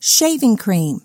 shaving cream.